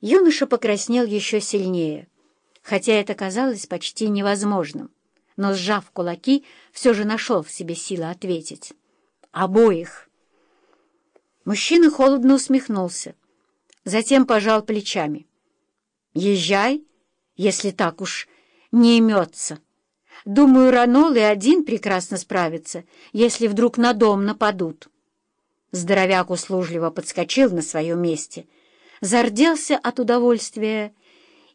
Юноша покраснел еще сильнее, хотя это казалось почти невозможным, но, сжав кулаки, все же нашел в себе силы ответить. «Обоих!» Мужчина холодно усмехнулся, затем пожал плечами. «Езжай, если так уж не имется. Думаю, Ранол и один прекрасно справится, если вдруг на дом нападут». Здоровяк услужливо подскочил на своем месте — зарделся от удовольствия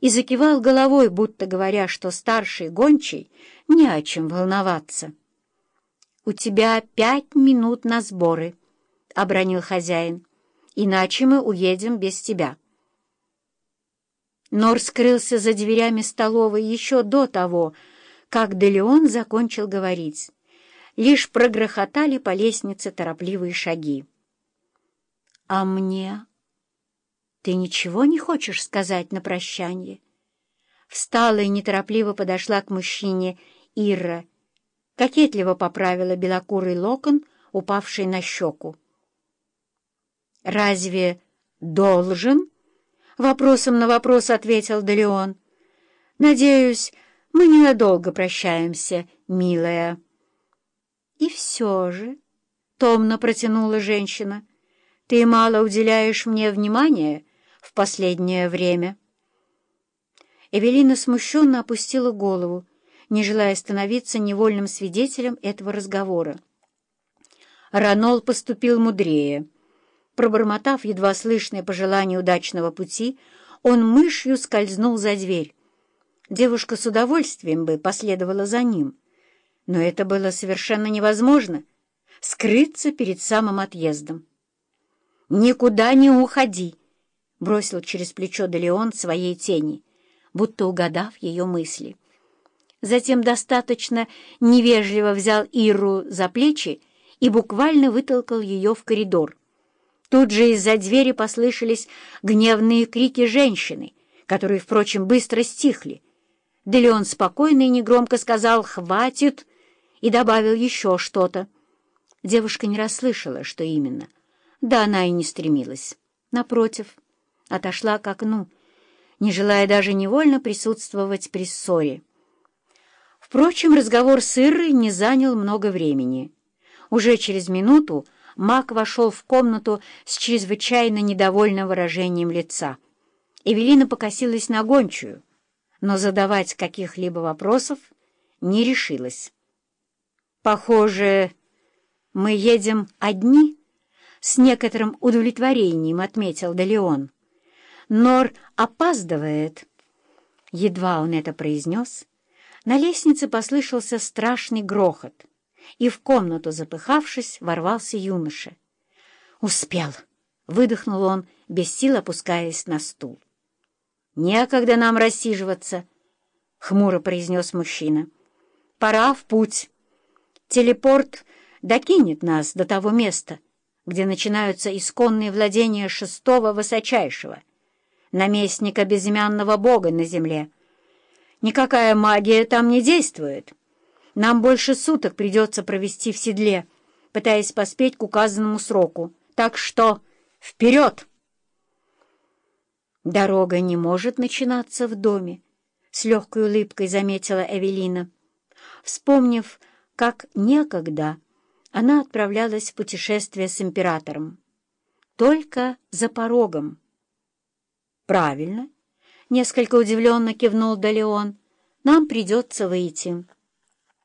и закивал головой, будто говоря, что старший гончий не о чем волноваться. «У тебя пять минут на сборы», — обронил хозяин, — «иначе мы уедем без тебя». Нор скрылся за дверями столовой еще до того, как Делеон закончил говорить. Лишь прогрохотали по лестнице торопливые шаги. «А мне «Ты ничего не хочешь сказать на прощание?» Встала и неторопливо подошла к мужчине Ирра, кокетливо поправила белокурый локон, упавший на щеку. «Разве должен?» — вопросом на вопрос ответил Далеон. «Надеюсь, мы ненадолго прощаемся, милая». «И все же», — томно протянула женщина, — «ты мало уделяешь мне внимания» в последнее время. Эвелина смущенно опустила голову, не желая становиться невольным свидетелем этого разговора. Ранол поступил мудрее. Пробормотав едва слышное пожелание удачного пути, он мышью скользнул за дверь. Девушка с удовольствием бы последовала за ним, но это было совершенно невозможно — скрыться перед самым отъездом. «Никуда не уходи!» — бросил через плечо Делеон своей тени, будто угадав ее мысли. Затем достаточно невежливо взял Иру за плечи и буквально вытолкал ее в коридор. Тут же из-за двери послышались гневные крики женщины, которые, впрочем, быстро стихли. Делеон спокойно и негромко сказал «хватит» и добавил еще что-то. Девушка не расслышала, что именно. Да она и не стремилась. Напротив, отошла к окну, не желая даже невольно присутствовать при ссоре. Впрочем, разговор с Иррой не занял много времени. Уже через минуту Мак вошел в комнату с чрезвычайно недовольным выражением лица. Эвелина покосилась на гончую, но задавать каких-либо вопросов не решилась. «Похоже, мы едем одни?» — с некоторым удовлетворением отметил Далеон. Нор опаздывает». Едва он это произнес, на лестнице послышался страшный грохот, и в комнату, запыхавшись, ворвался юноша. «Успел!» — выдохнул он, без сил опускаясь на стул. «Некогда нам рассиживаться!» — хмуро произнес мужчина. «Пора в путь. Телепорт докинет нас до того места, где начинаются исконные владения шестого высочайшего» наместника безымянного бога на земле. Никакая магия там не действует. Нам больше суток придется провести в седле, пытаясь поспеть к указанному сроку. Так что вперед! Дорога не может начинаться в доме, — с легкой улыбкой заметила Эвелина, вспомнив, как некогда она отправлялась в путешествие с императором. Только за порогом. «Правильно», — несколько удивленно кивнул Далеон. «Нам придется выйти».